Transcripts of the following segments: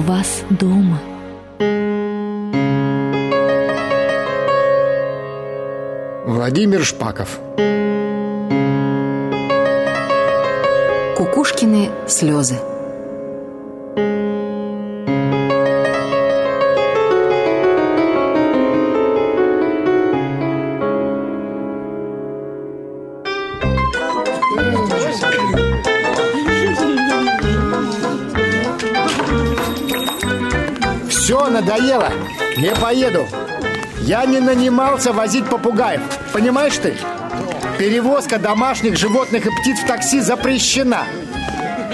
вас дома. Владимир Шпаков Кукушкины слезы поеду. Я не нанимался возить попугаев. Понимаешь ты? Перевозка домашних животных и птиц в такси запрещена.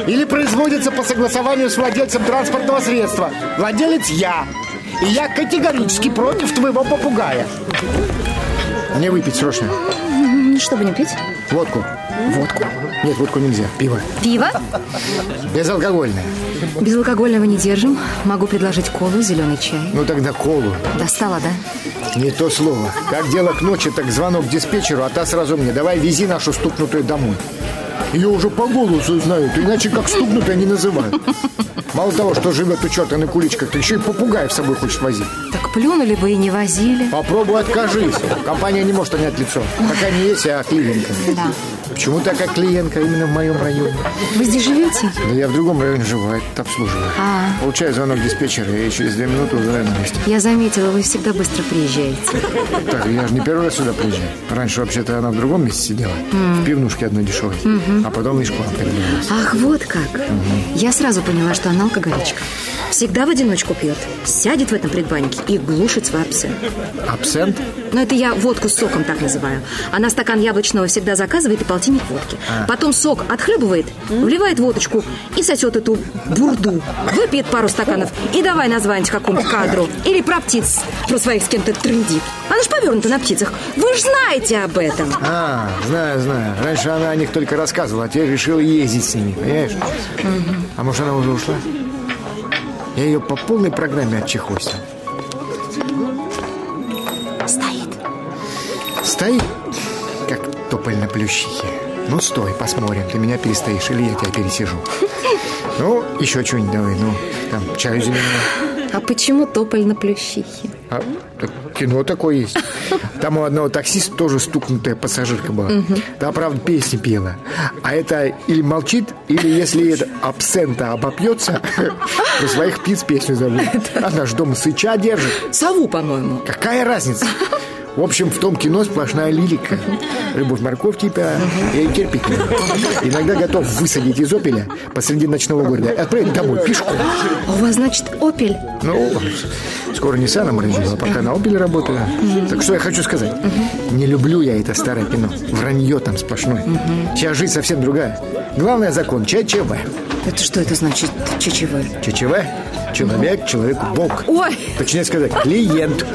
Или производится по согласованию с владельцем транспортного средства. Владелец я. И я категорически против твоего попугая. Мне выпить срочно. Что будем пить? Водку Водку? Нет, водку нельзя, пиво Пиво? Безалкогольное Безалкогольного не держим Могу предложить колу, зеленый чай Ну тогда колу Достала, да? Не то слово. Как дело к ночи, так звонок диспетчеру, а та сразу мне. Давай вези нашу стукнутую домой. Ее уже по голосу знают, иначе как стукнутая не называют. Мало того, что живет у черта на куличках, так еще и попугаев с собой хочет возить. Так плюнули бы и не возили Попробуй откажись. Компания не может понять лицо. Пока не есть, а клиентка. Да Почему такая клиентка именно в моем районе? Вы здесь живете? Да я в другом районе живу, а этот обслуживаю. А. Получаю звонок диспетчера, и через две минуты уже на месте. Я заметила, вы всегда быстро приезжаете Так, я же не первый раз сюда приезжаю. Раньше вообще-то она в другом месте сидела. В пивнушке одной дешевой. А потом лишь к вам перебралась. Ах, вот как Я сразу поняла, что она алкоголичка Всегда в одиночку пьет Сядет в этом предбаннике и глушит свой абсент Абсент? Но это я водку с соком так называю Она стакан яблочного всегда заказывает и полтинник водки. Потом сок отхлебывает, вливает водочку И сосет эту бурду. Выпьет пару стаканов и давай название какому-то кадру. Или про птиц Про своих с кем-то трындит. Она ж повернута на птицах. Вы же знаете об этом. А, знаю, знаю. Раньше она о них только рассказывала, а теперь решила ездить с ними, понимаешь? А может, она уже ушла? Я ее по полной программе отчехвостил. Стоит. Стоит, тополь на плющихе. Ну, стой, посмотрим, ты меня перестоишь или я тебя пересижу. Ну, еще что-нибудь давай, ну, там, чаю зеленого. А почему тополь на плющихе? А, так кино такое есть. Там у одного таксиста тоже стукнутая пассажирка была. Та, правда, песни пела. А это или молчит, или если это абсента обопьется, про своих птиц песню забудет. Она ж дома сыча держит. Сову, по-моему Какая разница? В общем, в том кино сплошная лирика. Любовь морковь типа я и терпеть не. Иногда готов высадить из опеля посреди ночного города и отправить домой пешком. У вас, значит, опель? Ну, скоро не Саном рейнджер, а пока на опеле работаю. Так что я хочу сказать. Не люблю я это старое кино. Вранье там сплошное. Сейчас жизнь совсем другая. Главное закон ЧЧВ. Это что это значит, ЧЧВ? ЧЧВ – человек, человеку Бог. Ой! Точнее сказать, клиент.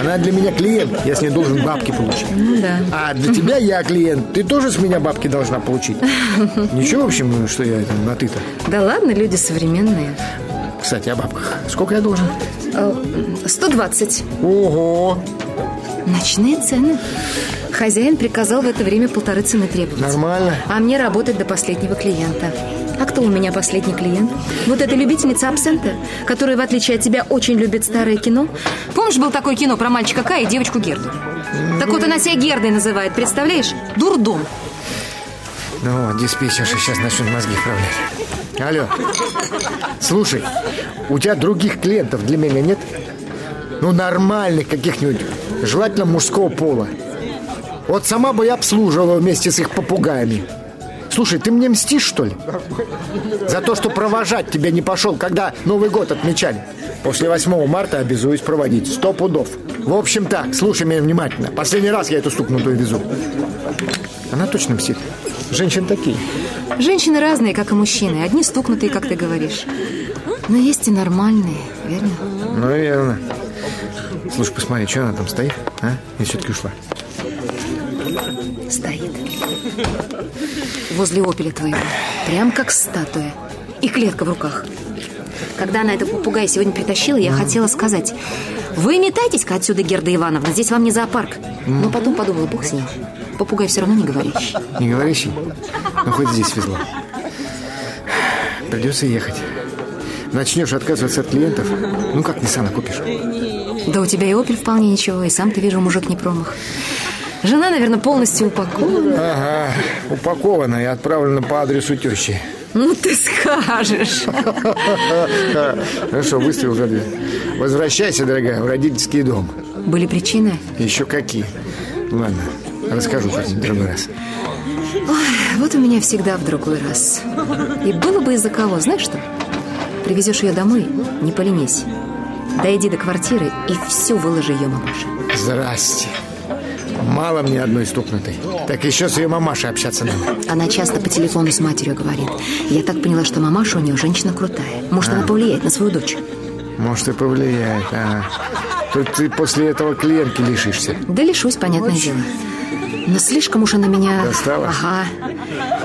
Она для меня клиент, я с ней должен бабки получить. Ну да А для тебя я клиент, ты тоже с меня бабки должна получить. Ничего, в общем, что я это на ты-то. Да ладно, люди современные Кстати, о бабках. Сколько я должен? Э, 120 Ого! Ночные цены Хозяин приказал в это время полторы цены требовать Нормально. А мне работать до последнего клиента А кто у меня последний клиент? Вот эта любительница абсента Которая, в отличие от тебя, очень любит старое кино Помнишь, был такое кино про мальчика Кая и девочку Герду? Так вот она себя Гердой называет, представляешь? Дурдом Ну вот, диспетчерша сейчас начнет мозги вправлять. Алло. Слушай, у тебя других клиентов для меня нет? Ну, нормальных каких-нибудь. Желательно мужского пола. Вот сама бы я обслуживала вместе с их попугаями. Слушай, ты мне мстишь, что ли? За то, что провожать тебя не пошел, когда Новый год отмечали. После 8 марта обязуюсь проводить. Сто пудов. В общем так, слушай меня внимательно. Последний раз я эту стукнутую везу. Она точно мстит. Женщины такие. Женщины разные, как и мужчины Одни стукнутые, как ты говоришь Но есть и нормальные, верно? Ну, верно. Слушай, посмотри, что она там стоит, а? И все-таки ушла. Стоит Возле опеля твоего Прям как статуя И клетка в руках Когда она этого попугая сегодня притащила Я хотела сказать Вы метайтесь-ка отсюда, Герда Ивановна Здесь вам не зоопарк Но потом подумала, бог с ним Попугай все равно не говорящий Не говорящий? Ну, хоть здесь везло. Придется ехать. начнешь отказываться от клиентов, ну как Nissan купишь? Да у тебя и Opel вполне ничего, и сам ты вижу, мужик не промах. Жена, наверное, полностью упакована. Ага, упакована и отправлена по адресу тещи. Ну, ты скажешь. Хорошо, выставил за дверь. Возвращайся, дорогая, в родительский дом. Были причины? Еще какие? Ладно, расскажу как-нибудь в другой раз. Ой, вот у меня всегда в другой раз. И было бы из-за кого, знаешь что? Привезешь ее домой, не поленись. Дойди до квартиры и все выложи ее мамаше. Здрасте. Мало мне одной стукнутой. Так еще с ее мамашей общаться надо. Она часто по телефону с матерью говорит. Я так поняла, что мамаша у нее женщина крутая. Может, она повлияет на свою дочь. Может, и повлияет, а. Тут ты после этого клиентки лишишься. Да лишусь, понятное дело. Но слишком уж она меня... Достала? Ага.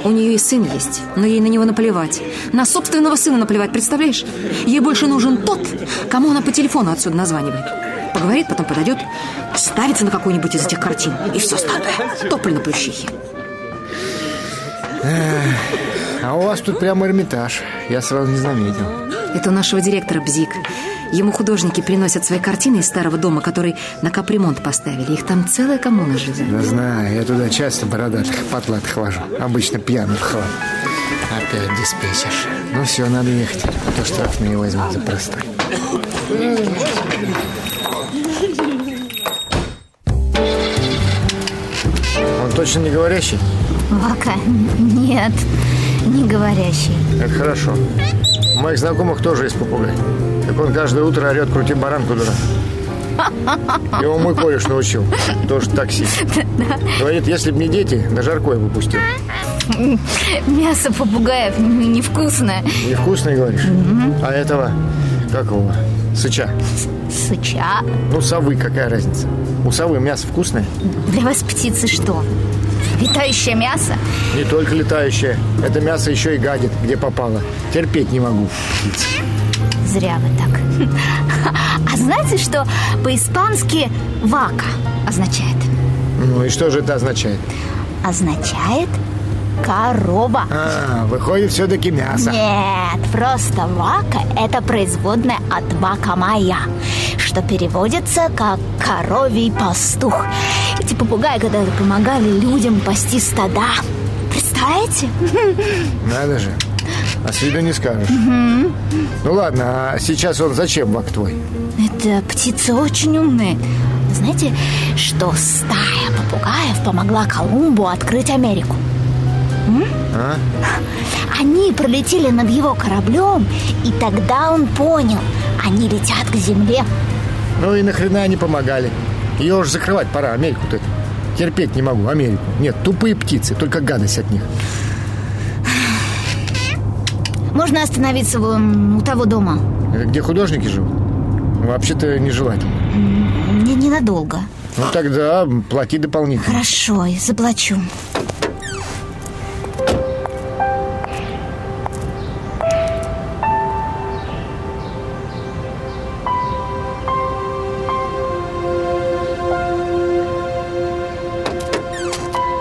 У нее и сын есть, но ей на него наплевать. На собственного сына наплевать, представляешь? Ей больше нужен тот, кому она по телефону отсюда названивает. Поговорит, потом подойдет, ставится на какую-нибудь из этих картин. И все, статуя. Тополь на плющихе. А у вас тут прямо Эрмитаж. Я сразу не заметил. Это у нашего директора Бзик. Ему художники приносят свои картины из старого дома, который на капремонт поставили. Их там целая коммуна живет. Да знаю, я туда часто бородатых потлатых вожу. Обычно пьяных хлам. Опять диспетчерш. Ну все, надо ехать. А то штрафные возьмут за простой. Он точно не говорящий? Вака, нет, не говорящий. Это хорошо. У моих знакомых тоже есть попугай. Так он каждое утро орет, крути баранку, дурак. Его мой кореш научил. Тоже таксист. Говорит, если бы не дети, на жарко я бы пустил. Мясо попугаев невкусное. Невкусный, говоришь? А этого, как его, сыча? Сыча. Ну, совы, какая разница? У совы мясо вкусное? Для вас птицы что? Летающее мясо? Не только летающее. Это мясо еще и гадит, где попало. Терпеть не могу. Зря вы так. А знаете, что по-испански «вака» означает? Ну и что же это означает? Означает корова. А, выходит все-таки мясо. Нет, просто вака – это производная от вака майя, что переводится как коровий пастух. Эти попугаи когда-то помогали людям пасти стада. Представляете? Надо же. А с виду не скажешь. Ну ладно, а сейчас он зачем вак твой? Это птицы очень умные. Вы знаете, что стая попугаев помогла Колумбу открыть Америку? А? Они пролетели над его кораблем, и тогда он понял, они летят к земле. Ну и нахрена они помогали? Ее уж закрывать пора, Америку-то. Терпеть не могу, Америку. Нет, тупые птицы, только гадость от них. Можно остановиться вон у того дома. Это где художники живут? Вообще-то нежелательно. Не, ненадолго. Ну тогда плати дополнительно. Хорошо, заплачу.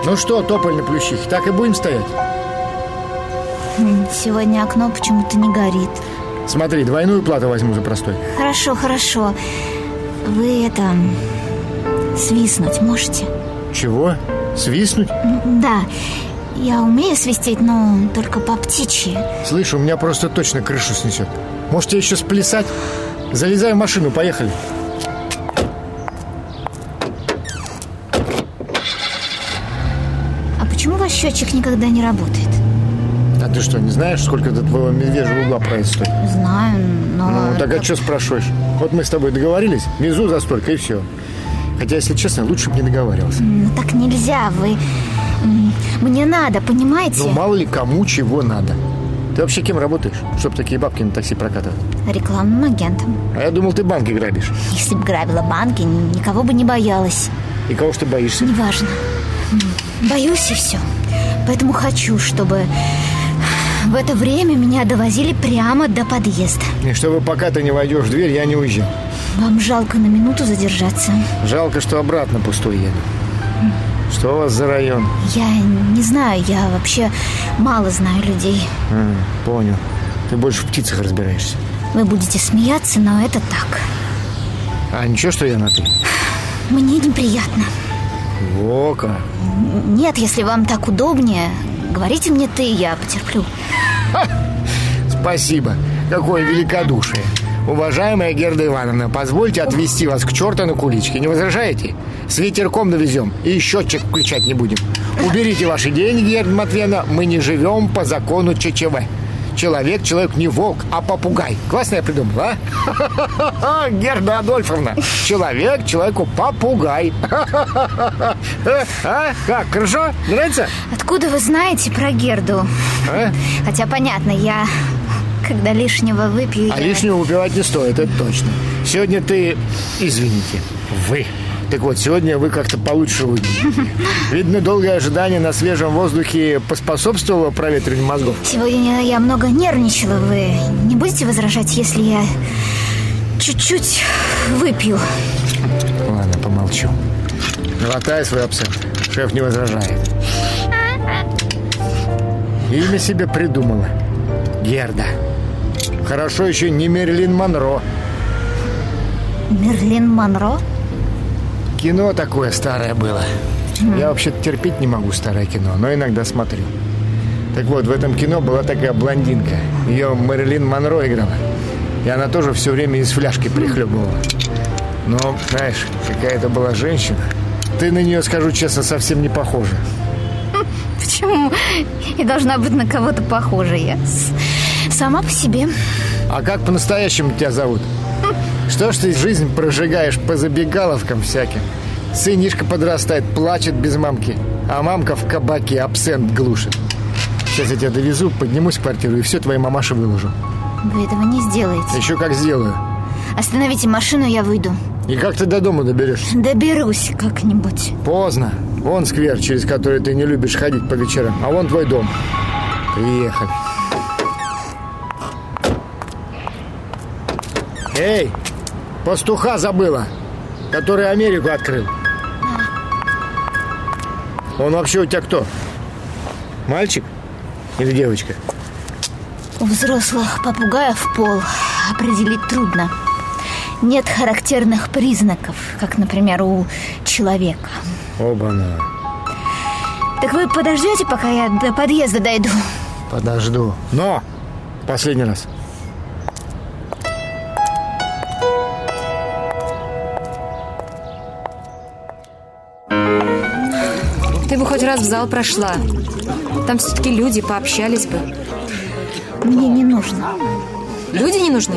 Ну что, тополь на плющихе, так и будем стоять? Сегодня окно почему-то не горит. Смотри, двойную плату возьму за простой. Хорошо, хорошо. Вы это... Свистнуть можете? Чего? Свистнуть? Да, я умею свистеть, но только по птичьи. Слышь, у меня просто точно крышу снесет. Можете еще сплясать? Залезай в машину, поехали. А почему ваш счетчик никогда не работает? А ты что, не знаешь, сколько до твоего медвежьего угла проезд стоит? Знаю, но... Ну, так а что спрашиваешь? Вот мы с тобой договорились, везу за столько и все. Хотя, если честно, лучше бы не договаривался. Ну, так нельзя, вы... Мне надо, понимаете? Ну, мало ли кому чего надо. Ты вообще кем работаешь, чтобы такие бабки на такси прокатывать? Рекламным агентом. А я думал, ты банки грабишь. Если бы грабила банки, никого бы не боялась. И кого ж ты боишься? Неважно. Боюсь и все. Поэтому хочу, чтобы в это время меня довозили прямо до подъезда. И чтобы пока ты не войдешь в дверь, я не уезжал. Вам жалко на минуту задержаться. Жалко, что обратно пустой еду. Что у вас за район? Я не знаю, я вообще мало знаю людей. А, понял. Ты больше в птицах разбираешься. Вы будете смеяться, но это так. А ничего, что я на ты? Мне неприятно. Во как. Нет, если вам так удобнее, говорите мне ты, я потерплю. Спасибо. Какое великодушие. Уважаемая Герда Ивановна, позвольте отвезти вас к черту на куличке. Не возражаете? С ветерком довезем и счетчик включать не будем. Уберите ваши деньги, Герда Матвеевна. Мы не живем по закону ЧЧВ. Человек, человек не волк, а попугай. Классно я придумал, а? Герда Адольфовна. Человек, человеку попугай. А? Как, хорошо? Нравится? Откуда вы знаете про Герду? А? Хотя понятно, я когда лишнего выпью, А я... лишнего убивать не стоит, это точно. Сегодня ты, извините, вы. Так вот, сегодня вы как-то получше выглядите. Видно, долгое ожидание на свежем воздухе поспособствовало проветриванию мозгов. Сегодня я много нервничала. Вы не будете возражать, если я чуть-чуть выпью? Ладно, помолчу. Глотай свой абсент. Шеф не возражает. Имя себе придумала. Герда. Хорошо еще не Мерлин Монро. Мерлин Монро? Кино такое старое было. Я вообще-то терпеть не могу старое кино, но иногда смотрю. Так вот, в этом кино была такая блондинка. Ее Мэрилин Монро играла. И она тоже все время из фляжки прихлебывала. Но, знаешь, какая-то была женщина. Ты на нее, скажу честно, совсем не похожа. Почему? Я должна быть на кого-то похожа. Я сама по себе. А как по-настоящему тебя зовут? Что ж ты жизнь прожигаешь по забегаловкам всяким? Сынишка подрастает, плачет без мамки, а мамка в кабаке абсент глушит. Сейчас я тебя довезу, поднимусь в квартиру и все твоей мамаше выложу. Вы этого не сделаете. Еще как сделаю. Остановите машину, я выйду. И как ты до дома доберешься? Доберусь как-нибудь. Поздно. Вон сквер, через который ты не любишь ходить по вечерам, а вон твой дом. Приехали. Эй, пастуха забыла, который Америку открыл. Он вообще у тебя кто? Мальчик или девочка? У взрослых попугаев пол определить трудно. Нет характерных признаков, как, например, у человека. Оба-на. Так вы подождете, пока я до подъезда дойду? Подожду. Но! Последний раз. Раз в зал прошла. Там все-таки люди, пообщались бы. Мне не нужно. Люди не нужны.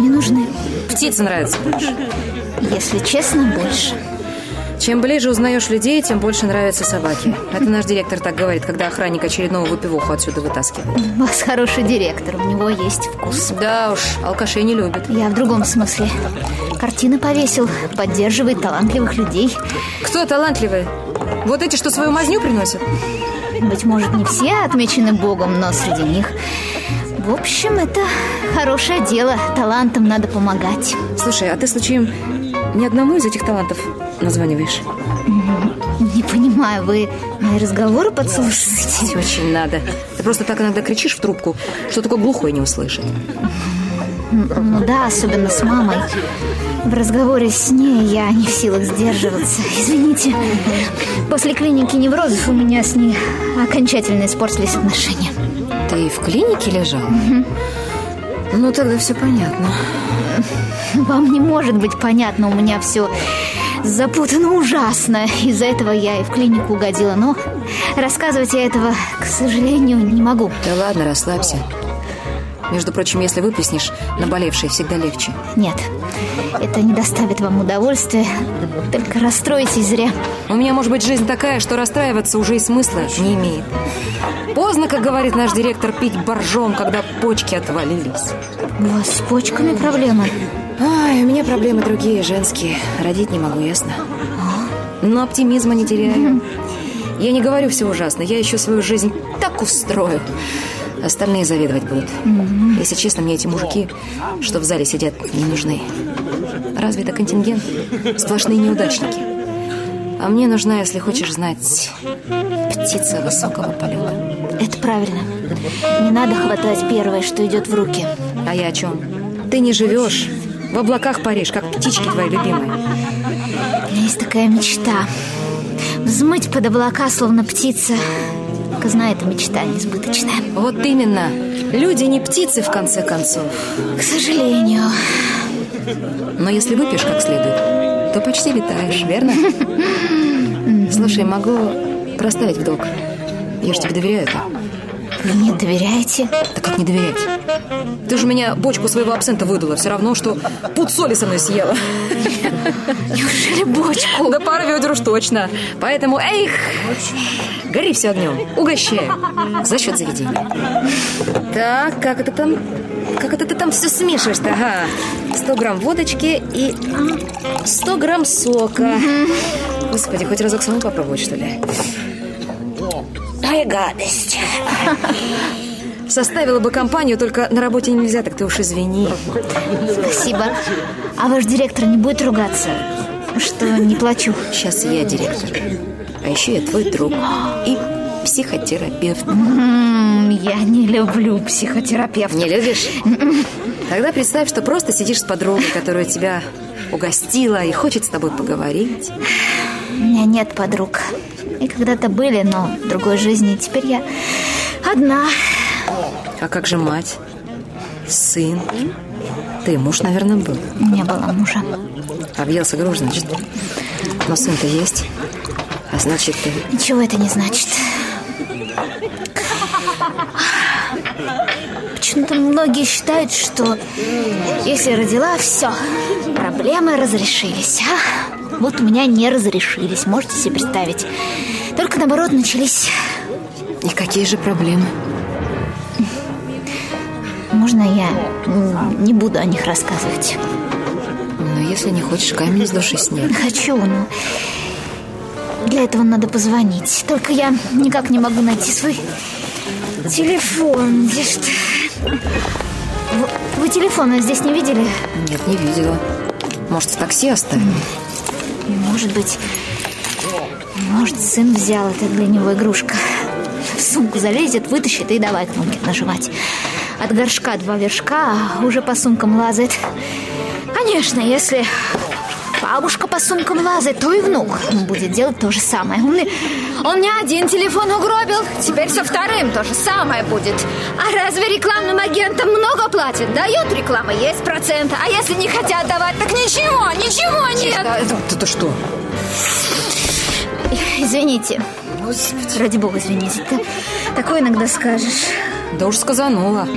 Не нужны. Птицы нравятся больше. Если честно, больше. Чем ближе узнаешь людей, тем больше нравятся собаки. Это наш директор так говорит, когда охранник очередного выпивоху отсюда вытаскивает. У вас хороший директор, у него есть вкус. Да уж, алкашей не любят. Я в другом смысле. Картины повесил, поддерживает талантливых людей. Кто талантливый? Вот эти, что свою мазню приносят? Быть может, не все отмечены Богом, но среди них... В общем, это хорошее дело. Талантам надо помогать. Слушай, а ты случаем ни одному из этих талантов названиваешь? Не понимаю, вы мои разговоры подслушиваете? Очень надо. Ты просто так иногда кричишь в трубку, что такой глухой не услышит. Ну да, особенно с мамой. В разговоре с ней я не в силах сдерживаться. Извините. После клиники неврозов у меня с ней окончательно испортились отношения. Ты в клинике лежал? Ну, тогда все понятно. Вам не может быть понятно, у меня все запутано ужасно. Из-за этого я и в клинику угодила, но рассказывать я этого, к сожалению, не могу. Да ладно, расслабься. Между прочим, если выплеснешь, наболевшее всегда легче. Нет, это не доставит вам удовольствия, только расстроитесь зря. У меня может быть жизнь такая, что расстраиваться уже и смысла не имеет. Поздно, как говорит наш директор, пить боржом, когда почки отвалились. У вас с почками проблемы? Ай, у меня проблемы другие, женские. Родить не могу, ясно? Но оптимизма не теряю. Я не говорю все ужасно. Я еще свою жизнь так устрою. Остальные завидовать будут. Если честно, мне эти мужики, что в зале сидят, не нужны. Разве это контингент? Сплошные неудачники. А мне нужна, если хочешь знать, птица высокого полета. Это правильно. Не надо хватать первое, что идет в руки. А я о чем? Ты не живешь, в облаках паришь, как птички твои любимые. У меня есть такая мечта. Взмыть под облака, словно птица. Только знаю, это мечта несбыточная. Вот именно. Люди не птицы, в конце концов. К сожалению. Но если выпьешь как следует, то почти летаешь, верно? Слушай, могу проставить в долг. Я же тебе доверяю это. Вы мне доверяете? Да как не доверять? Ты же меня бочку своего абсента выдала. Все равно, что пуд соли со мной съела. Неужели бочку? Да пару ведер уж точно. Поэтому, эйх, гори все огнем. Угощаю. За счет заведения. Так, как это там? Как это ты там все смешиваешь-то? Ага. 100 грамм водочки и 100 грамм сока. Господи, хоть разок самому попробовать, что ли? Ай, гадость. Составила бы компанию, только на работе нельзя, так ты уж извини. Спасибо. А ваш директор не будет ругаться, что не плачу? Сейчас я директор. А еще я твой друг и психотерапевт. М, Я не люблю психотерапевтов. Не любишь? Тогда представь, что просто сидишь с подругой, которая тебя угостила и хочет с тобой поговорить. У меня нет подруг. И когда-то были, но в другой жизни. Теперь я одна. А как же мать? Сын? Ты муж, наверное, был. Не было мужа. Объелся груш, значит. Но сын-то есть. А значит, ты... Ничего это не значит. Почему-то многие считают, что если родила, все, проблемы разрешились. А? Вот у меня не разрешились, можете себе представить. Только наоборот начались. И какие же проблемы? Можно я не буду о них рассказывать? Но если не хочешь, камень с души снять. Хочу, но для этого надо позвонить. Только я никак не могу найти свой телефон. Где ты? Вы, вы телефона здесь не видели? Нет, не видела. Может, в такси оставим? Может быть, может, сын взял, это для него игрушка. В сумку залезет, вытащит и давай кнопки нажимать. От горшка два вершка, а уже по сумкам лазает. Конечно, если бабушка по сумкам лазает, то и внук будет делать то же самое. Он, он мне один телефон угробил, теперь со вторым то же самое будет. А разве рекламным агентам много платят? Дают реклама, есть процент. А если не хотят давать, так ничего, ничего нет. А, это, это что? Извините. Ради бога, извините. Такое иногда скажешь. Да уж сказанула.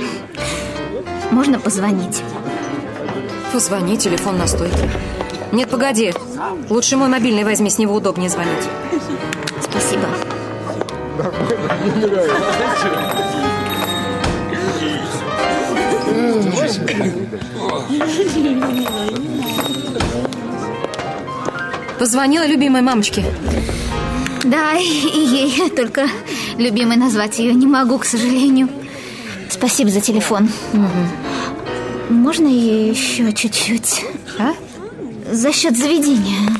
Можно позвонить? Позвони, телефон на стойке. Нет, погоди. Лучше мой мобильный возьми, с него удобнее звонить. Спасибо. Позвонила любимой мамочке. Да, и ей. Только любимой назвать ее не могу, к сожалению. Спасибо за телефон. Можно еще чуть-чуть? А? За счет заведения.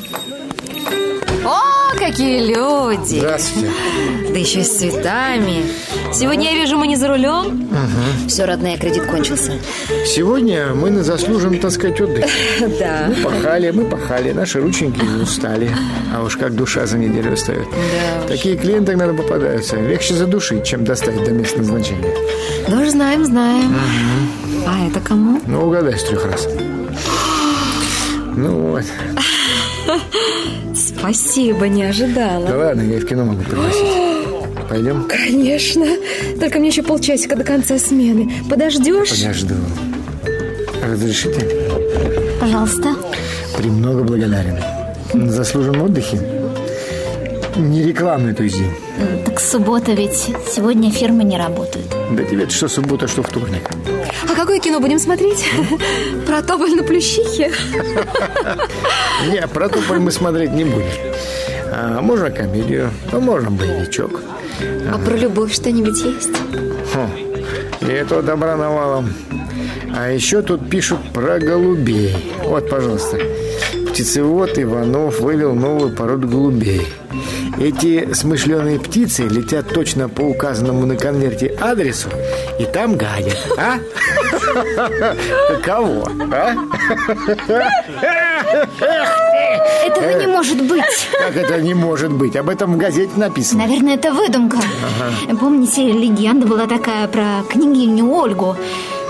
Какие люди! Здравствуйте. Да еще и с цветами. Сегодня я вижу, мы не за рулем. Все, родная, кредит кончился. Сегодня мы на заслуженном, так сказать, отдыхе. Да. Мы пахали, мы пахали, наши рученьки устали. А уж как душа за неделю устает. Да. Такие клиенты иногда попадаются. Легче задушить, чем доставить до места назначения. Уж знаем, знаем. А это кому? Ну, угадай с трех раз. Ну вот. Спасибо, не ожидала. Да ладно, я и в кино могу пригласить. Пойдем? Конечно. Только мне еще полчасика до конца смены. Подождешь? Подожду. Разрешите? Пожалуйста. Премного благодарен. На заслуженном отдыхе? Не рекламный, то есть день. Так суббота ведь. Сегодня фирмы не работают. Да тебе что суббота, что вторник. А какое кино будем смотреть? Про Тоболь на Плющихе? Не, про туполь мы смотреть не будем. А, можно комедию, а можно боевичок. А про любовь что-нибудь есть? Хм, и этого добра навалом. А еще тут пишут про голубей. Вот, пожалуйста. Птицевод Иванов вывел новую породу голубей. Эти смышленые птицы летят точно по указанному на конверте адресу и там гадят, а? Кого, а? Этого не может быть. Как это не может быть? Об этом в газете написано. Наверное, это выдумка. Помните, легенда была такая про княгиню Ольгу?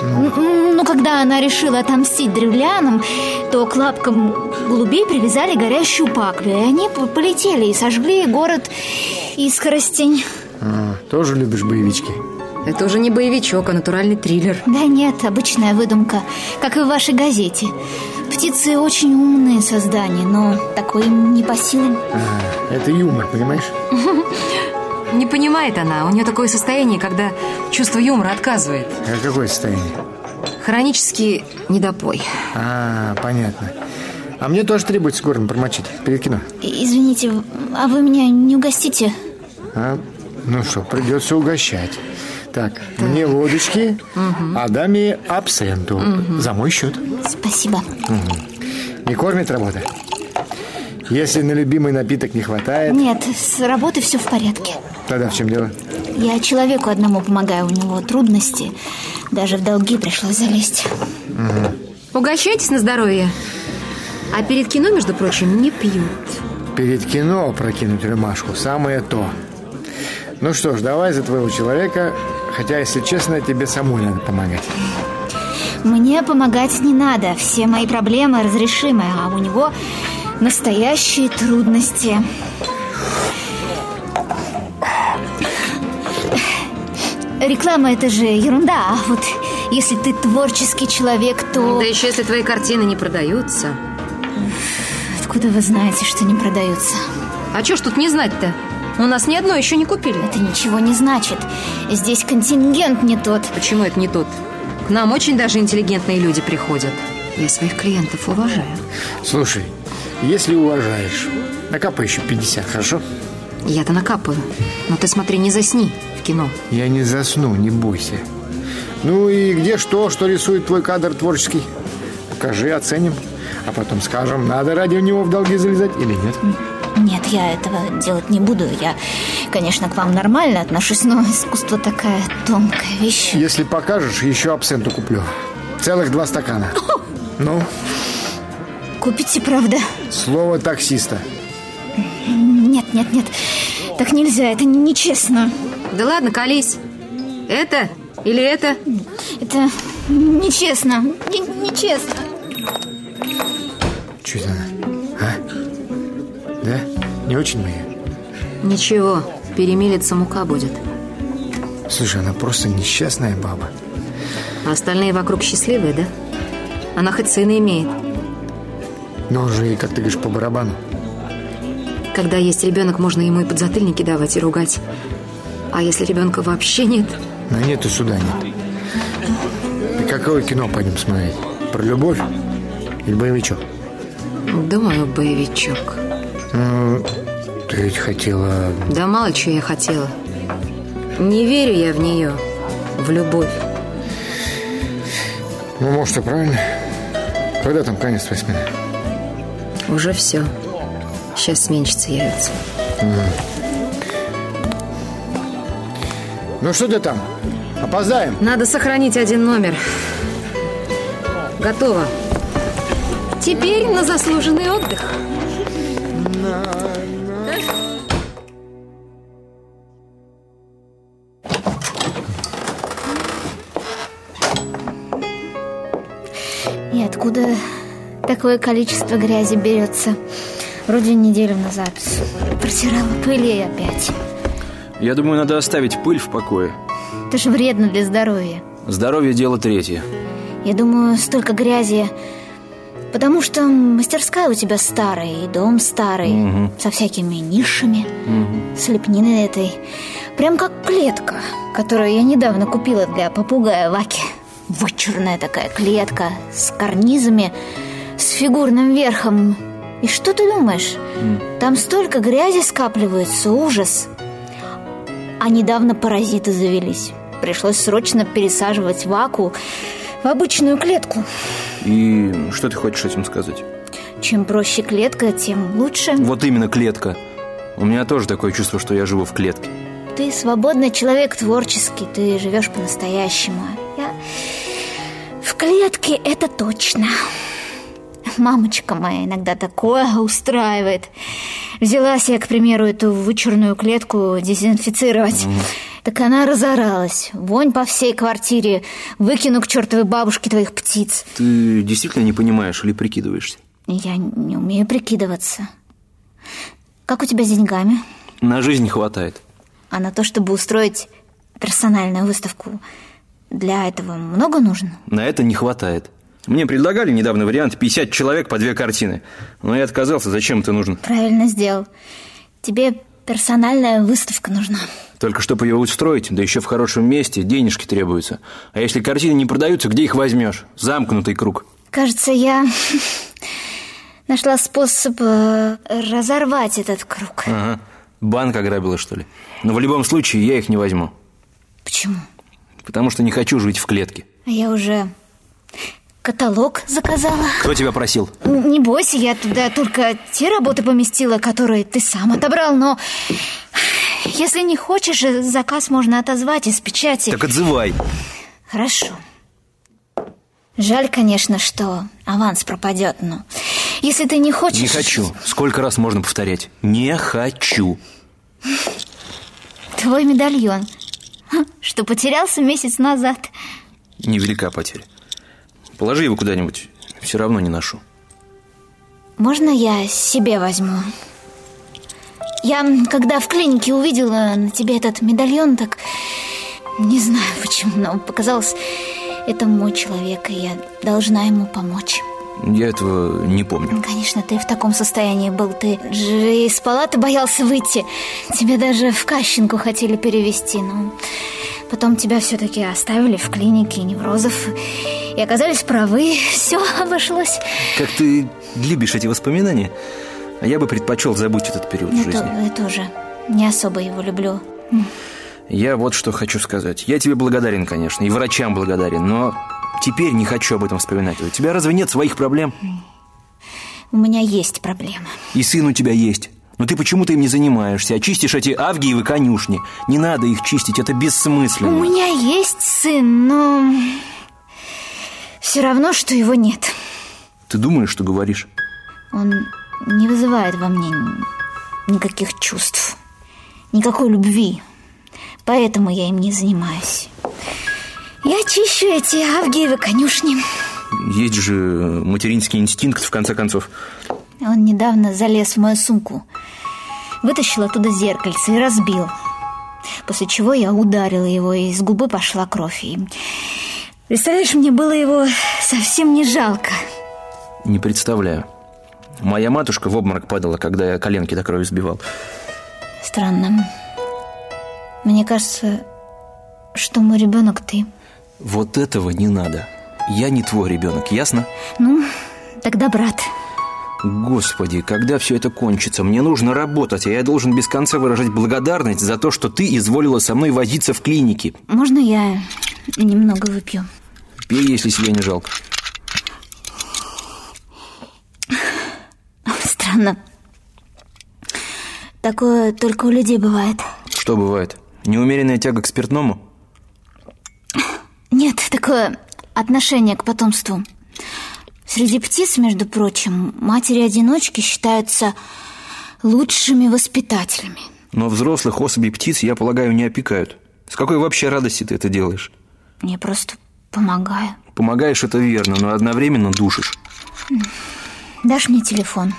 М, Ну, когда она решила отомстить древлянам, то к лапкам голубей привязали горящую паклю, и они полетели и сожгли город Искоростень. А, тоже любишь боевички? Это уже не боевичок, а натуральный триллер. Да нет, обычная выдумка, как и в вашей газете. Птицы очень умные создания, но такое им не по силам. А, это юмор, понимаешь? Не понимает она, у нее такое состояние, когда чувство юмора отказывает. А какое состояние? Хронический недопой. А, понятно. А мне тоже требуется горло промочить перед кино. Извините, а вы меня не угостите? А? Ну что, придется угощать. Так, мне водочки, а даме абсенту. За мой счет. Спасибо. Не кормит работа? Если на любимый напиток не хватает, Нет, с работы все в порядке. тогда в чем дело? Я человеку одному помогаю, у него трудности. Даже в долги пришлось залезть. Угощайтесь на здоровье. А перед кино, между прочим, не пьют. Перед кино прокинуть рюмашку самое то. Ну что ж, давай за твоего человека, хотя, если честно, тебе самой надо помогать. Мне помогать не надо. Все мои проблемы разрешимы, а у него настоящие трудности. Реклама это же ерунда, а вот если ты творческий человек, то... Да еще если твои картины не продаются. Откуда вы знаете, что не продаются? А что ж тут не знать-то? У нас ни одной еще не купили. Это ничего не значит. Здесь контингент не тот. Почему это не тот? К нам очень даже интеллигентные люди приходят. Я своих клиентов уважаю. Слушай, если уважаешь, накапай еще 50, хорошо? Я-то накапаю. Но ты смотри, не засни в кино. Я не засну, не бойся. Ну и где что, что рисует твой кадр творческий? Покажи, оценим. А потом скажем, надо ради него в долги залезать или нет. Нет, я этого делать не буду. Я, конечно, к вам нормально отношусь, но искусство такая тонкая вещь. Если покажешь, еще абсенту куплю. Целых два стакана. Ну, Купите, правда? слово таксиста. Нет, нет, нет. Так нельзя, это нечестно. Да ладно, колись. Это или это? Это нечестно. Не- Нечестно. Что это она? Не очень моя? Ничего, перемелится мука будет. Слушай, она просто несчастная баба. А остальные вокруг счастливые, да? Она хоть сына имеет. Но он же ей, как ты говоришь, по барабану. Когда есть ребенок, можно ему и подзатыльники давать, и ругать. А если ребенка вообще нет? На нет и сюда нет. И какое кино пойдем смотреть? Про любовь или боевичок? Думаю, боевичок. Ну, ты ведь хотела... Да мало чего я хотела. Не верю я в нее, в любовь. Ну, может, и правильно. Когда там конец твоей смены? Уже все. Сейчас сменщица явится. Ну, что ты там? Опоздаем. Надо сохранить один номер. Готово. Теперь на заслуженный отдых. И такое количество грязи берется? Вроде неделю на запись. Протирала пыли и опять. Я думаю, надо оставить пыль в покое. Это же вредно для здоровья. Здоровье – дело третье. Я думаю, столько грязи Потому что мастерская у тебя старая И дом старый Со всякими нишами С лепниной этой Прям как клетка Которую я недавно купила для попугая Ваки Вычурная такая клетка С карнизами С фигурным верхом И что ты думаешь? Там столько грязи скапливается Ужас А недавно паразиты завелись Пришлось срочно пересаживать Ваку в обычную клетку. И что ты хочешь этим сказать? Чем проще клетка, тем лучше. Вот именно клетка. У меня тоже такое чувство, что я живу в клетке. Ты свободный человек, творческий, ты живешь по-настоящему. Я в клетке, это точно. Мамочка моя иногда такое устраивает. Взялась я, к примеру, эту вычурную клетку дезинфицировать. Так она разоралась. Вонь по всей квартире. Выкину к чертовой бабушке твоих птиц. Ты действительно не понимаешь или прикидываешься? Я не умею прикидываться. Как у тебя с деньгами? На жизнь хватает. А на то, чтобы устроить персональную выставку, для этого много нужно? На это не хватает. Мне предлагали недавно вариант 50 человек по две картины. Но я отказался, зачем это нужно? Правильно сделал. Тебе персональная выставка нужна. Только чтобы ее устроить, да еще в хорошем месте, денежки требуются. А если картины не продаются, где их возьмешь? Замкнутый круг. Кажется, я нашла способ э, разорвать этот круг. Ага. Банк ограбила, что ли? Но в любом случае я их не возьму. Почему? Потому что не хочу жить в клетке. А Я уже каталог заказала. Кто тебя просил? Не бойся, я туда только те работы поместила, которые ты сам отобрал, но если не хочешь, э, заказ можно отозвать из печати. Так отзывай. Хорошо. Жаль, конечно, что аванс пропадет, но если ты не хочешь... Не хочу. Сколько раз можно повторять? Не хочу. Твой медальон, что потерялся месяц назад. Невелика потеря. Положи его куда-нибудь. Все равно не ношу. Можно я себе возьму? Я, когда в клинике увидела на тебе этот медальон, так не знаю почему, но показалось, это мой человек, и я должна ему помочь. Я этого не помню. Конечно, ты в таком состоянии был. Ты же из палаты боялся выйти. Тебя даже в Кащенку хотели перевести, но потом тебя все-таки оставили в клинике неврозов и оказались правы. Все обошлось. Как ты любишь эти воспоминания? Я бы предпочел забыть этот период Я, жизни. то- я тоже не особо его люблю. Я вот что хочу сказать. Я тебе благодарен, конечно, и врачам благодарен, но теперь не хочу об этом вспоминать. У тебя разве нет своих проблем? У меня есть проблема. И сын у тебя есть. Но ты почему-то им не занимаешься, а чистишь эти авгиевы конюшни. Не надо их чистить, это У бессмысленно. меня есть сын, но все равно, что его нет. Ты думаешь, что говоришь? Он не вызывает во мне ни- никаких чувств, никакой любви. Поэтому я им не занимаюсь. Я чищу эти авгиевы конюшни. Есть же материнский инстинкт, в конце концов. Он недавно залез в мою сумку, вытащил оттуда зеркальце и разбил. После чего я ударила его, и из губы пошла кровь. И, представляешь, мне было его совсем не жалко. Не представляю. Моя матушка в обморок падала, когда я коленки до крови сбивал. Странно. Мне кажется, что мой ребенок ты. Вот этого не надо. Я не твой ребенок, ясно? Ну, тогда брат. Господи, когда все это кончится? Мне нужно работать, а я должен без конца выражать благодарность за то, что ты изволила со мной возиться в клинике. Можно я немного выпью? Пей, если себе не жалко. Странно. Такое только у людей бывает. Что бывает? Неумеренная тяга к спиртному? Нет, такое отношение к потомству. Среди птиц, между прочим, матери-одиночки считаются лучшими воспитателями. Но взрослых особей птиц, я полагаю, не опекают. С какой вообще радости ты это делаешь? Я просто помогаю. Помогаешь, это верно, но одновременно душишь. Дашь мне телефон?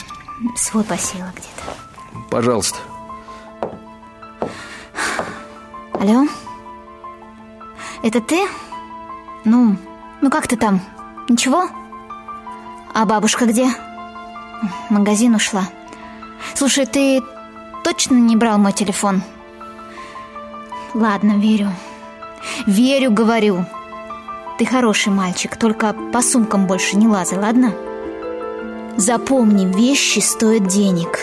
Свой посела где-то. Пожалуйста. Алло? Это ты? Ну, ну как ты там? Ничего? А бабушка где? В магазин ушла. Слушай, ты точно не брал мой телефон? Ладно, верю. Верю, говорю. Ты хороший мальчик, только по сумкам больше не лазай, ладно? Запомни, вещи стоят денег.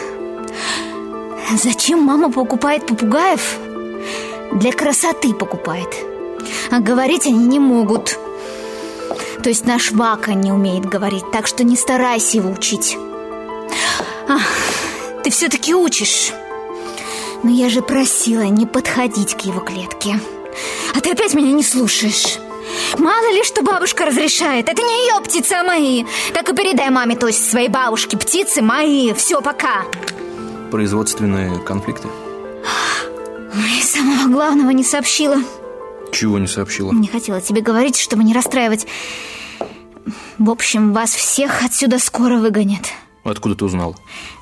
Зачем мама покупает попугаев? Для красоты покупает. А говорить они не могут. То есть наш Вака не умеет говорить, так что не старайся его учить. А, ты все-таки учишь. Но я же просила не подходить к его клетке. А ты опять меня не слушаешь. Мало ли, что бабушка разрешает. Это не ее птицы, а мои. Так и передай маме, то есть своей бабушке. Птицы мои. Все, пока. Производственные конфликты? Ой, самого главного не сообщила. Чего не сообщила? Не хотела тебе говорить, чтобы не расстраивать. В общем, вас всех отсюда скоро выгонят. Откуда ты узнал?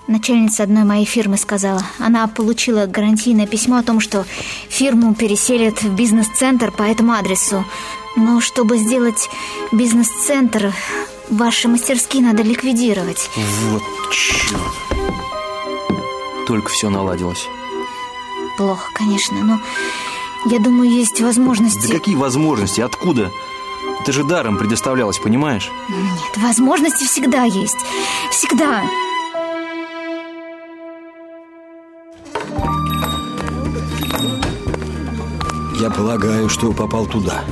Начальница одной моей фирмы сказала. Она получила гарантийное письмо о том, что фирму переселят в бизнес-центр по этому адресу. Но чтобы сделать бизнес-центр, ваши мастерские надо ликвидировать. Вот черт. Только все наладилось. Плохо, конечно, но я думаю, есть возможности... Да какие возможности? Откуда? Это же даром предоставлялось, понимаешь? Нет, возможности всегда есть. Всегда. Я полагаю, что попал туда.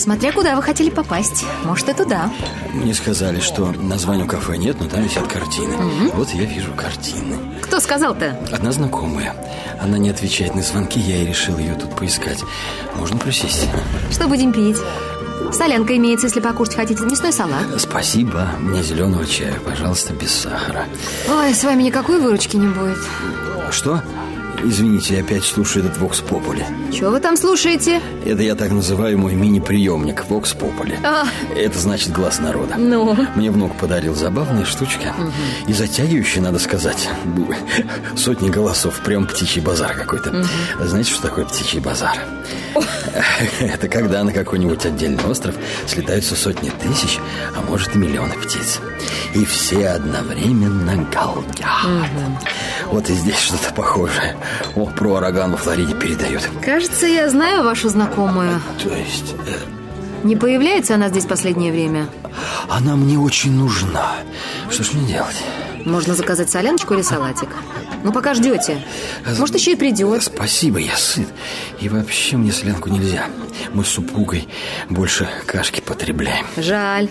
Смотря куда вы хотели попасть. Может, и туда. Мне сказали, что названия у кафе нет, но там висят картины. Вот я вижу картины. Кто сказал-то? Одна знакомая. Она не отвечает на звонки, я и решил ее тут поискать. Можно присесть? Что будем пить? Солянка имеется, если покушать хотите. Мясной салат. Спасибо. Мне зеленого чая, пожалуйста, без сахара. Ой, с вами никакой выручки не будет. Что? Извините, я опять слушаю этот Vox Populi. Чего вы там слушаете? Это я так называю мой мини-приемник Vox Populi. А. Это значит глаз народа. Ну? Мне внук подарил забавные штучки. И затягивающие, надо сказать. Сотни голосов. Прям птичий базар какой-то. Знаете, что такое птичий базар? Это когда на какой-нибудь отдельный остров слетаются сотни тысяч, а может и миллионы птиц. И все одновременно галдят. Вот и здесь что-то похожее. О, про ураган во Флориде передают. Кажется, я знаю вашу знакомую. То есть... э, Не появляется она здесь последнее время? Она мне очень нужна. Что ж мне делать? Можно заказать соляночку или салатик. Ну, пока ждете. Может, еще и придет. Спасибо, я сыт. И вообще мне солянку нельзя. Мы с супругой больше кашки потребляем. Жаль.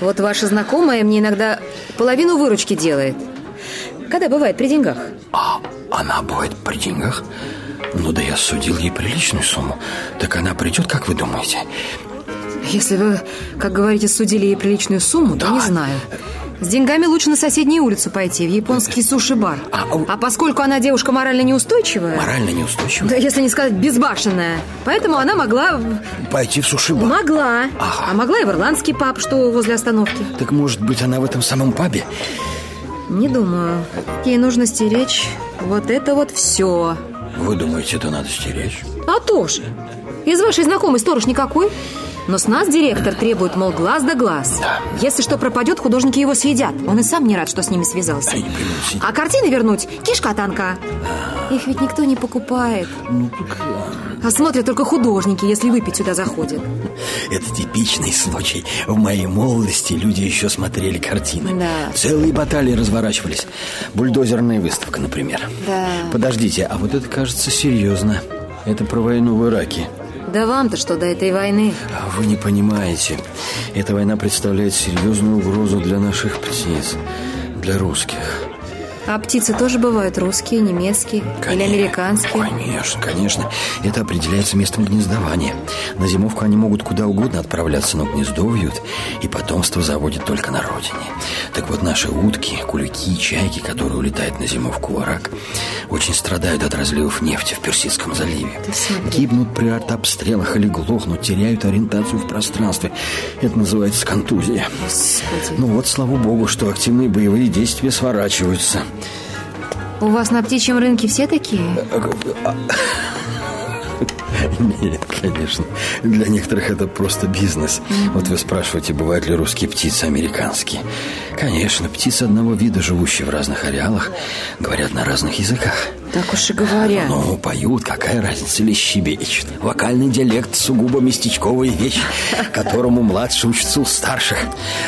Вот ваша знакомая мне иногда половину выручки делает. Когда бывает при деньгах? А она бывает при деньгах? Ну да я судил ей приличную сумму. Так она придет, как вы думаете? Если вы, как говорите, судили ей приличную сумму, то Да. не знаю. С деньгами лучше на соседнюю улицу пойти, в японский суши-бар. А, а- А поскольку она девушка морально неустойчивая, Морально неустойчивая? да если не сказать безбашенная, поэтому она могла... Пойти в суши-бар? Могла. Ага. А могла и в ирландский паб, что возле остановки. Так может быть она в этом самом пабе? Не думаю. Ей нужно стеречь вот это вот все. Вы думаете, это надо стеречь? А то же. Из вашей знакомой сторож никакой. Но с нас директор требует, мол, глаз да глаз. Да. Если что пропадет, художники его съедят. Он и сам не рад, что с ними связался. Приносят. А картины вернуть – кишка танка. Их ведь никто не покупает. Ну, так, А смотрят только художники, если выпить сюда заходят. Это типичный случай. В моей молодости люди еще смотрели картины. Да. Целые баталии разворачивались. Бульдозерная выставка, например. Да. Подождите, а вот это кажется серьезно. Это про войну в Ираке. Да вам-то что до этой войны? А Вы не понимаете. Эта война представляет серьезную угрозу для наших птиц, для русских. А птицы тоже бывают русские, немецкие или Конечно, американские. Конечно, конечно. Это определяется местом гнездования. На зимовку они могут куда угодно отправляться, но гнездо вьют и потомство заводят только на родине. Так вот, наши утки, кулики чайки, которые улетают на зимовку в Ирак, очень страдают от разливов нефти в Персидском заливе. Гибнут при артобстрелах или глохнут, теряют ориентацию в пространстве. Это называется контузия. Господи. Ну вот, слава богу, что активные боевые действия сворачиваются. У вас на птичьем рынке все такие? Нет, конечно. Для некоторых это просто бизнес. Вот вы спрашиваете, бывают ли русские птицы американские. Конечно, птицы одного вида, живущие в разных ареалах, говорят на разных языках. Так уж и говорят. Ну, поют, какая разница, или щебечут. Вокальный диалект сугубо местечковая вещь, которому младший учится у старших.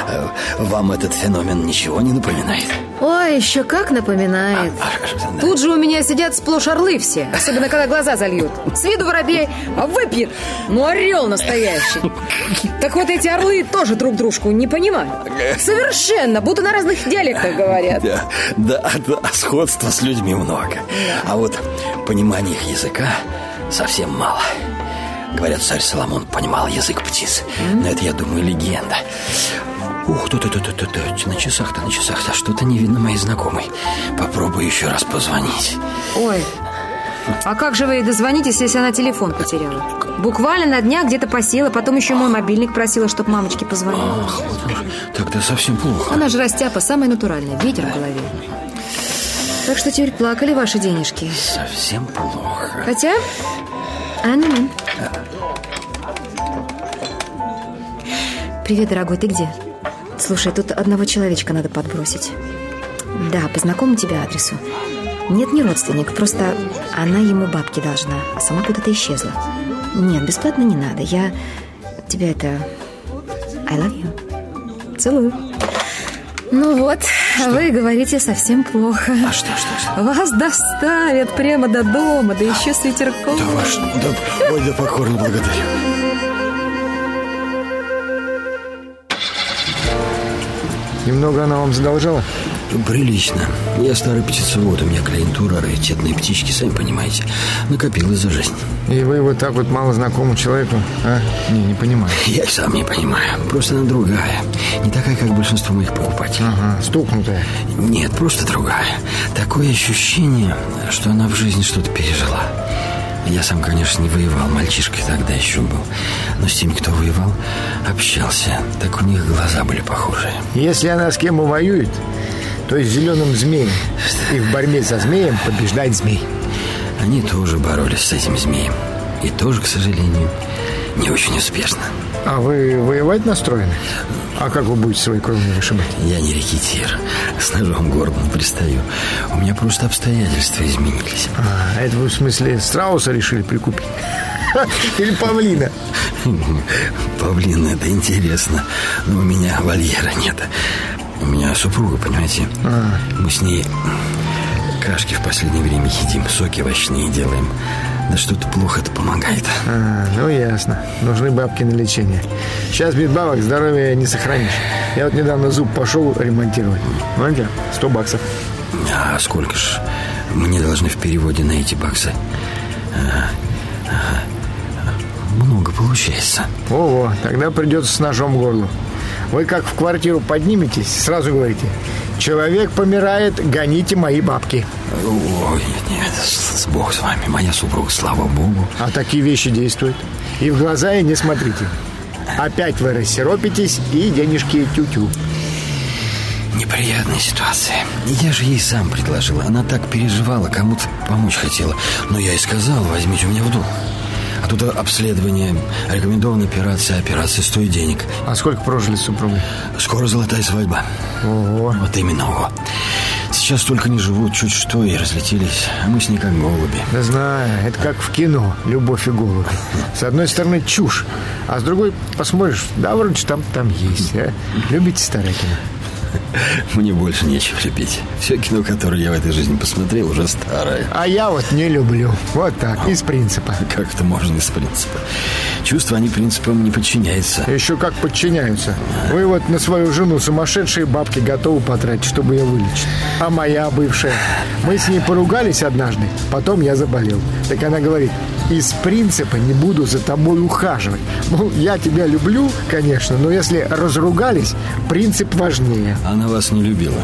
Э, Вам этот феномен ничего не напоминает? Ой, еще как напоминает. Тут же у меня сидят сплошь орлы все, особенно когда глаза зальют. С виду воробей, а выпьет. Ну, орел настоящий. Так вот эти орлы тоже друг дружку не понимают. Совершенно, будто на разных диалектах говорят. Да, да, да, сходства с людьми много. А вот понимания их языка совсем мало. Говорят, царь Соломон понимал язык птиц. Но это, я думаю, легенда. Ух, тут, тут, тут, тут, тут, на часах-то, на часах-то что-то не видно моей знакомой. Попробую еще раз позвонить. Ой, а как же вы ей дозвонитесь, если она телефон потеряла? Буквально на днях где-то посела, потом еще мой мобильник просила, чтобы мамочке позвонила. Ах, вот тогда совсем плохо. Она же растяпа, самая натуральная, ветер в голове. Так что теперь плакали ваши денежки. Совсем плохо. Хотя... А, ну, ну. Привет, дорогой, ты где? Слушай, тут одного человечка надо подбросить. Да, познакомлю тебя адресу. Нет, не родственник, просто она ему бабки должна, а сама куда-то исчезла. Нет, бесплатно не надо. Я тебя это... I love you. Целую. Ну вот, а вы говорите совсем плохо. А что, что, что? Вас доставят прямо до дома, да еще с ветерком. Да ваш... Да, ой, да покорно благодарю. Немного она вам задолжала? Прилично. Я старый птицевод, у меня клиентура, раритетные птички, сами понимаете. Накопилась за жизнь. И вы вот так вот мало знакомому человеку, а? Не, не понимаю. Я и сам не понимаю. Просто она другая. Не такая, как большинство моих покупателей. Ага, стукнутая. Нет, просто другая. Такое ощущение, что она в жизни что-то пережила. Я сам, конечно, не воевал, мальчишкой тогда еще был. Но с теми, кто воевал, общался. Так у них глаза были похожие. Если она с кем и воюет, то с зеленым змеем. И в борьбе со змеем побеждает змей. Они тоже боролись с этим змеем. И тоже, к сожалению, не очень успешно. А вы воевать настроены? А как вы будете свои кровные вышибать? Я не рекетир. С ножом горло не пристаю. У меня просто обстоятельства изменились. А, это вы в смысле страуса решили прикупить? Или павлина? Павлин, это интересно. Но у меня вольера нет. У меня супруга, понимаете? Мы с ней кашки в последнее время едим, соки овощные делаем. Да что-то плохо это помогает. А, ну ясно. Нужны бабки на лечение. Сейчас без бабок здоровье не сохранишь. Я вот недавно зуб пошел ремонтировать. Знаете, 100 баксов. А сколько ж мне должны в переводе на эти баксы? А, а, много получается. Ого, тогда придется с ножом в горло. Вы как в квартиру подниметесь, сразу говорите Человек помирает, гоните мои бабки Ой, нет, с, с Бог с вами Моя супруга, слава Богу. А такие вещи действуют. И в глаза ей не смотрите. Опять вы рассеропитесь и денежки тю-тю. Неприятная ситуация. Я же ей сам предложил Она так переживала, кому-то помочь хотела. Но я и сказал, возьмите у меня в долг а тут обследование, рекомендованная операция, операция стоит денег. А сколько прожили с супругой? Скоро золотая свадьба. Ого. Вот именно ого. Сейчас только не живут, чуть что и разлетелись. А мы с ней как голуби. Да знаю, это как в кино «Любовь и голуби». С одной стороны чушь, а с другой посмотришь, да, вроде там, там есть. А? Любите старое кино? Мне больше нечего любить. Все кино, которое я в этой жизни посмотрел, уже старое. А я вот не люблю. Вот так, из принципа. Как это можно из принципа? Чувства, они принципам не подчиняются. Еще как подчиняются. Вы вот на свою жену сумасшедшие бабки готовы потратить, чтобы ее вылечить. А моя бывшая? Мы с ней поругались однажды, потом я заболел. Так она говорит, из принципа не буду за тобой ухаживать. Мол, я тебя люблю, конечно, но если разругались, принцип важнее. Она вас не любила.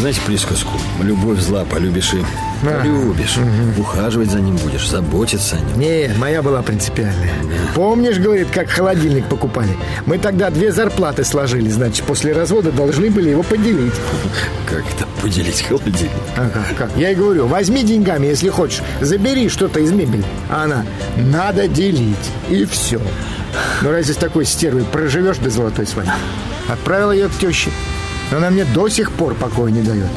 Знаете присказку? Любовь зла, полюбишь и А. полюбишь. Ухаживать за ним будешь, заботиться о нем. Нет, моя была принципиальная. Помнишь, говорит, как холодильник покупали? Мы тогда две зарплаты сложили, значит, после развода должны были его поделить. Как это поделить холодильник? А как? Я ей говорю, возьми деньгами, если хочешь, забери что-то из мебели. А она, надо делить. И все. Ну разве с такой стервой проживешь до золотой свадьбы? Отправила ее к теще. Но она мне до сих пор покоя не дает.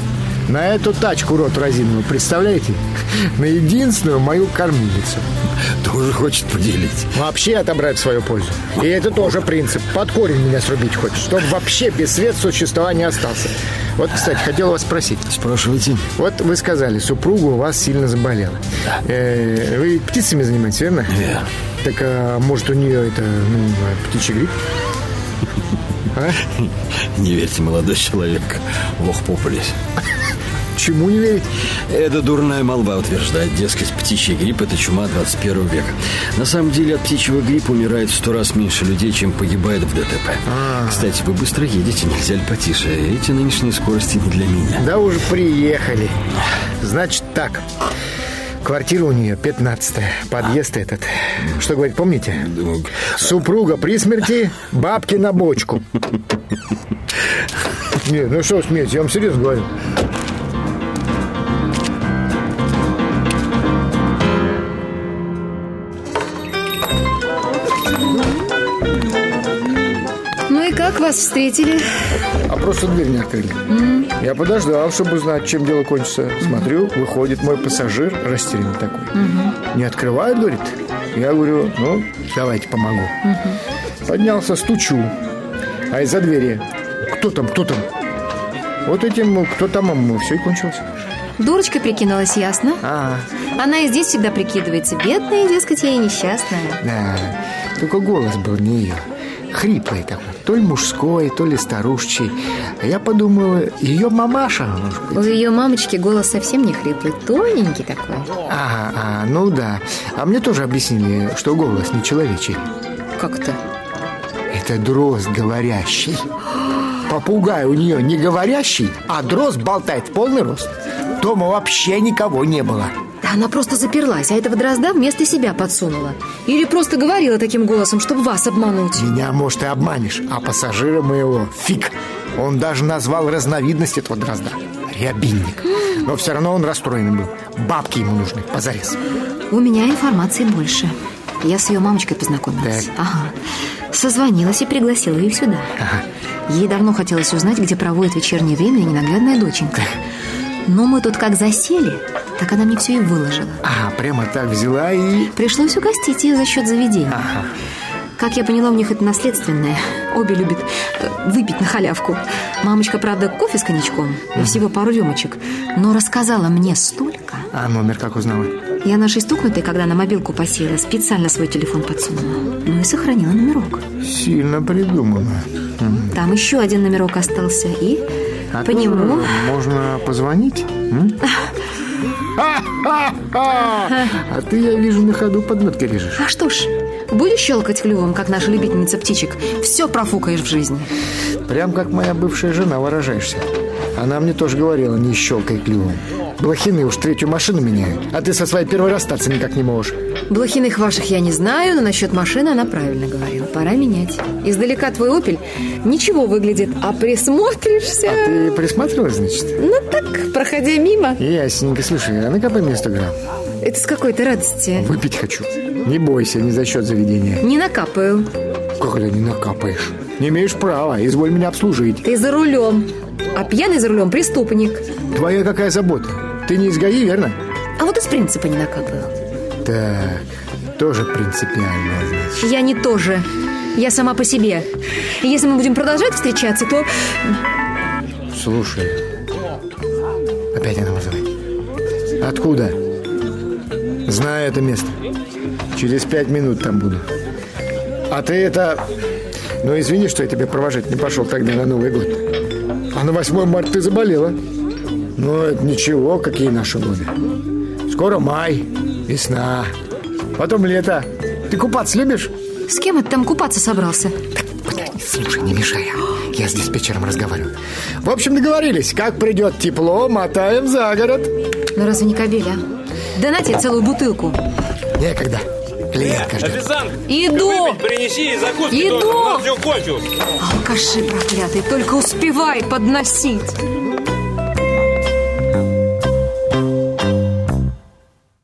на эту тачку рот разинул, представляете? На единственную мою кормилицу. Тоже хочет поделить. Вообще отобрать в свою пользу. И это тоже принцип. Под корень меня срубить хочет, чтобы вообще без средств существования остался. Вот, кстати, хотел вас спросить. Спрашивайте. Вот вы сказали, супруга у вас сильно заболела. Э, вы птицами занимаетесь, верно? Верно. Так, а, может, у нее это, ну, птичий грипп? А? Не верьте, молодой человек. Ох, попались. Чему не верить? Это дурная молва утверждает, дескать, птичий грипп – это чума 21 века. На самом деле от птичьего гриппа умирает в сто раз меньше людей, чем погибает в ДТП. Кстати, вы быстро едете, нельзя ли потише? Эти нынешние скорости не для меня. Да уже приехали. Значит так. Квартира у нее 15 Подъезд этот. Что говорит, помните? Супруга при смерти, бабки на бочку. Нет, ну что вы смеетесь, я вам серьезно говорю. Ну и как вас встретили? А просто дверь не открыли. Я подождал, чтобы узнать, чем дело кончится. Смотрю, выходит мой пассажир, растерянный такой. Не открывает, говорит. Я говорю, ну, давайте помогу. Поднялся, стучу. А из-за двери, кто там, кто там? Вот этим, кто там, все и кончилось. Дурочкой прикинулась, ясно? А, Она и здесь всегда прикидывается. Бедная, дескать, я и несчастная. да. Только голос был не ее. Хриплый такой. То ли мужской, то ли старушечий. А я подумал, ее мамаша, может быть. У ее мамочки голос совсем не хриплый, тоненький такой. Ага, а, ну да. А мне тоже объяснили, что голос не человечий. Как-то. Это дрозд говорящий. Попугай у нее не говорящий, а дрозд болтает в полный рост. Дома вообще никого не было. Да она просто заперлась, а этого дрозда вместо себя подсунула. Или просто говорила таким голосом, чтобы вас обмануть. Меня, может, и обманешь, а пассажира моего фиг. Он даже назвал разновидность этого дрозда. Рябинник. Но все равно он расстроенный был. Бабки ему нужны, позарез. У меня информации больше. Я с ее мамочкой познакомилась. Так. Ага. Созвонилась и пригласила ее сюда. Ей давно хотелось узнать, где проводит вечернее время ненаглядная доченька. Но мы тут как засели, так она мне все и выложила. А, прямо так взяла и... Пришлось угостить ее за счет заведения. Как я поняла, у них это наследственное. Обе любят э, выпить на халявку. Мамочка, правда, кофе с коньячком и всего пару рюмочек. Но рассказала мне столько. А номер как узнала? Я нашей стукнутой, когда на мобилку посела, специально свой телефон подсунула. Ну и сохранила номерок. Сильно придумано. Там еще один номерок остался. И А по нему... можно позвонить? А ты, я вижу, на ходу подметкой лежишь. А что ж, будешь щелкать клювом, как наша любительница птичек, все профукаешь в жизни. Прям как моя бывшая жена выражаешься. Она мне тоже говорила, не щелкай клювом. Блохины уж третью машину меняют, а ты со своей первой расстаться никак не можешь. Блохиных ваших я не знаю, но насчет машины она правильно говорила. Пора менять. Издалека твой «Опель» ничего выглядит, а присмотришься... А ты присматривалась, значит? Ну так, проходя мимо. Ясненько, слушай, а накопай мне 100 грамм. Это с какой-то радости. Выпить хочу. Не бойся, не за счет заведения. Не накапаю. Как это не накапаешь? Не имеешь права, изволь меня обслужить. Ты за рулем. А пьяный за рулем преступник. Твоя какая забота? Ты не из ГАИ, верно? А вот из принципа не накапаю. Так, тоже принципиально, значит. Я не тоже. Я сама по себе. Если мы будем продолжать встречаться, то... Слушай, опять она вызывает. Откуда? Знаю это место. Через пять минут там буду. А ты это... Ну, извини, что я тебя провожать не пошел тогда на Новый год. А на 8 марта ты заболела. Ну, это ничего, какие наши годы. Скоро май, весна, потом лето. Ты купаться любишь? С кем это там купаться собрался? Подожди, слушай, не мешай. Я с диспетчером разговариваю. В общем, договорились. Как придет тепло, мотаем за город. Ну разве не кобель, а? Да на тебе целую бутылку. Некогда. Клиентка ждет. Официант, Иду! выпить принеси и закуски Иду! тоже. У нас все кончилось. Алкаши проклятый, только успевай подносить.